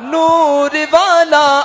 نور والا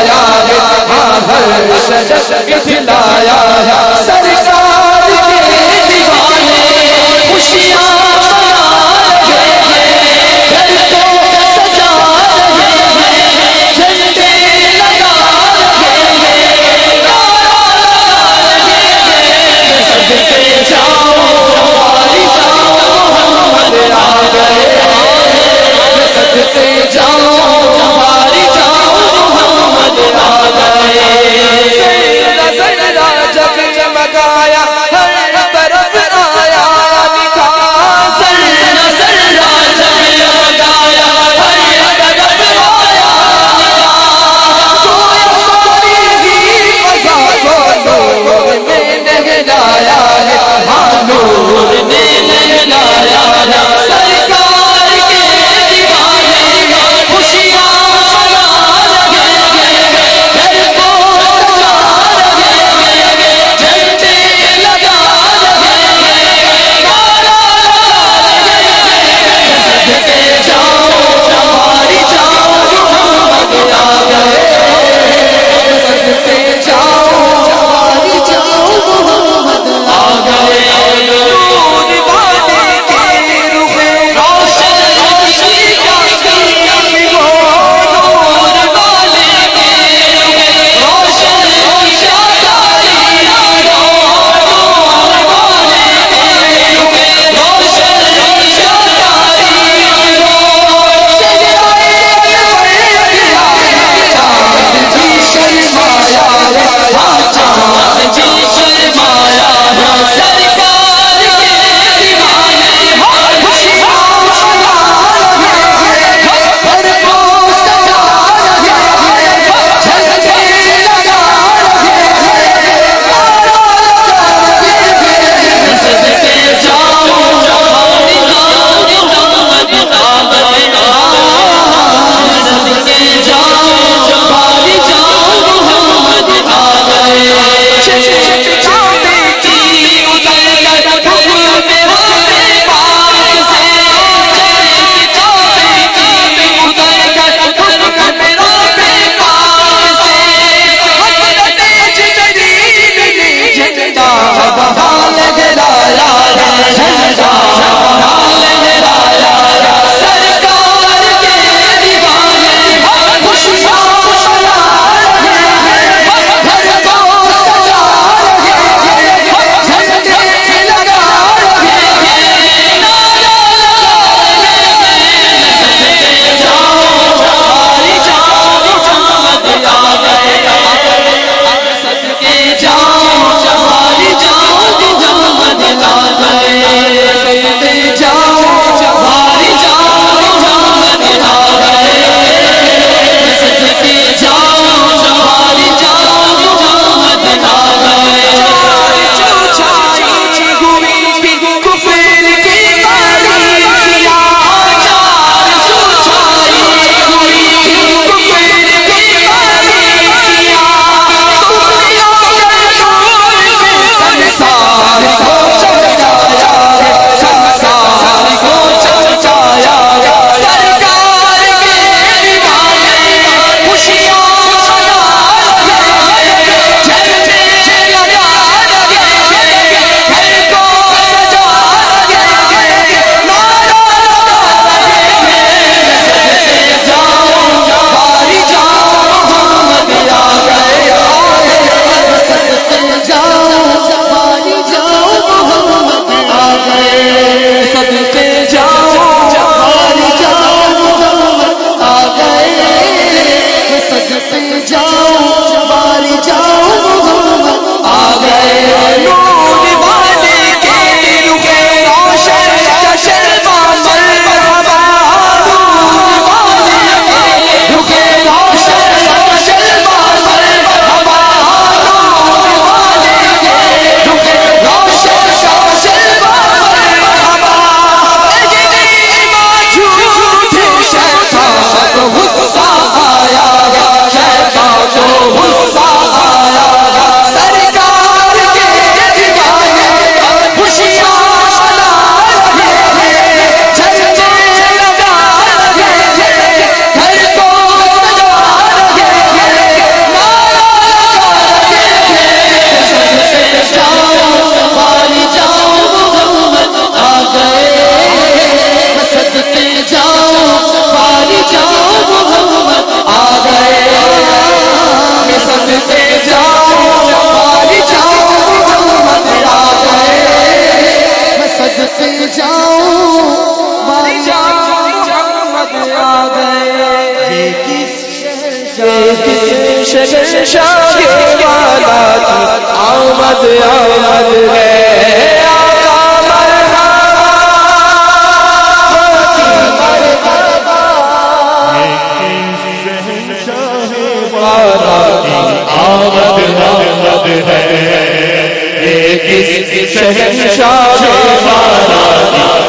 جشن دلایا شہنشاہ ہمارا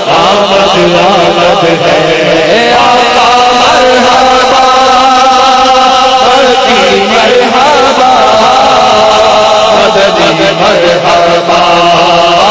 آمد آمد ہے۔ آقا مرحبا۔ مرحبا۔ مرحبا